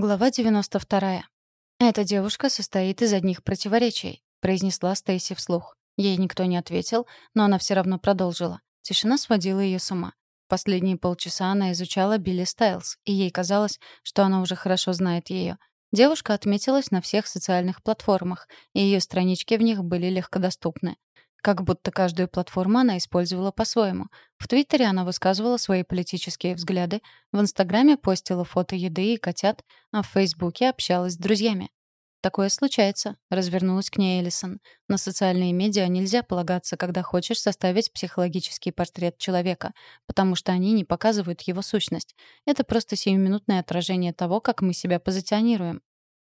Глава 92. «Эта девушка состоит из одних противоречий», — произнесла Стейси вслух. Ей никто не ответил, но она все равно продолжила. Тишина сводила ее с ума. Последние полчаса она изучала Билли Стайлз, и ей казалось, что она уже хорошо знает ее. Девушка отметилась на всех социальных платформах, и ее странички в них были легкодоступны. Как будто каждую платформу она использовала по-своему. В Твиттере она высказывала свои политические взгляды, в Инстаграме постила фото еды и котят, а в Фейсбуке общалась с друзьями. «Такое случается», — развернулась к ней Эллисон. «На социальные медиа нельзя полагаться, когда хочешь составить психологический портрет человека, потому что они не показывают его сущность. Это просто сиюминутное отражение того, как мы себя позиционируем».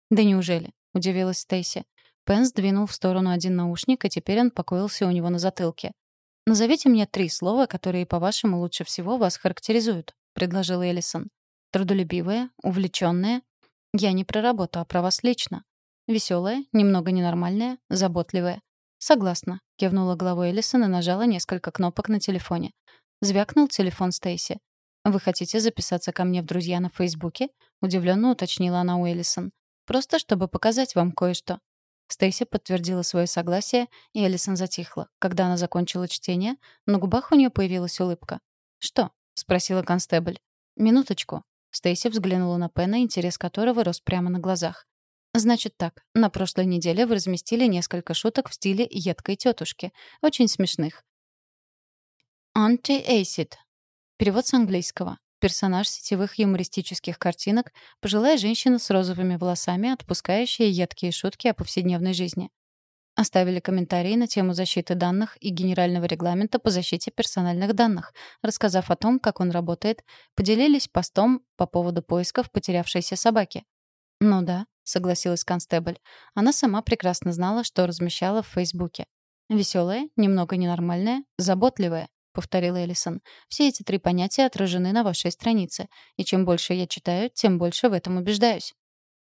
«Да неужели?» — удивилась Стейси. Пен сдвинул в сторону один наушник, и теперь он покоился у него на затылке. «Назовите мне три слова, которые, по-вашему, лучше всего вас характеризуют», — предложил Эллисон. «Трудолюбивая, увлеченная. Я не про работу, а про вас лично. Веселая, немного ненормальная, заботливая». «Согласна», — кивнула головой Эллисон и нажала несколько кнопок на телефоне. Звякнул телефон Стейси. «Вы хотите записаться ко мне в друзья на Фейсбуке?» — удивленно уточнила она у Эллисон. «Просто чтобы показать вам кое-что. Стейси подтвердила свое согласие, и Элисон затихла. Когда она закончила чтение, на губах у нее появилась улыбка. «Что?» — спросила констебль. «Минуточку». Стейси взглянула на Пена, интерес которого рос прямо на глазах. «Значит так, на прошлой неделе вы разместили несколько шуток в стиле едкой тетушки. Очень смешных. «Anti-acid». Перевод с английского. Персонаж сетевых юмористических картинок — пожилая женщина с розовыми волосами, отпускающая едкие шутки о повседневной жизни. Оставили комментарии на тему защиты данных и Генерального регламента по защите персональных данных, рассказав о том, как он работает, поделились постом по поводу поисков потерявшейся собаки. «Ну да», — согласилась констебль. Она сама прекрасно знала, что размещала в Фейсбуке. Веселая, немного ненормальная, заботливая. — повторила Элисон. «Все эти три понятия отражены на вашей странице. И чем больше я читаю, тем больше в этом убеждаюсь».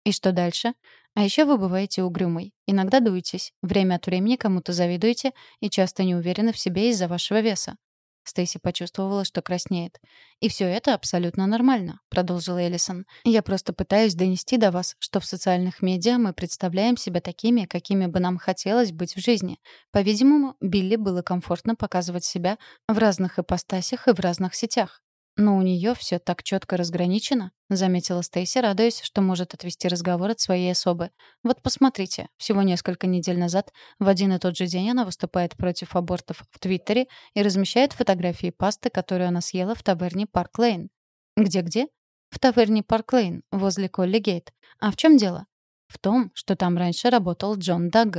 «И что дальше?» «А еще вы бываете угрюмой. Иногда дуетесь. Время от времени кому-то завидуете и часто не уверены в себе из-за вашего веса. Стейси почувствовала, что краснеет. «И все это абсолютно нормально», — продолжила Эллисон. «Я просто пытаюсь донести до вас, что в социальных медиа мы представляем себя такими, какими бы нам хотелось быть в жизни. По-видимому, Билли было комфортно показывать себя в разных ипостасях и в разных сетях. «Но у нее все так четко разграничено», — заметила Стейси, радуясь, что может отвести разговор от своей особы. «Вот посмотрите, всего несколько недель назад в один и тот же день она выступает против абортов в Твиттере и размещает фотографии пасты, которую она съела в таверне Парк Лейн». «Где-где?» «В таверне Парк Лейн, возле Колли Гейт. А в чем дело?» «В том, что там раньше работал Джон Даггар.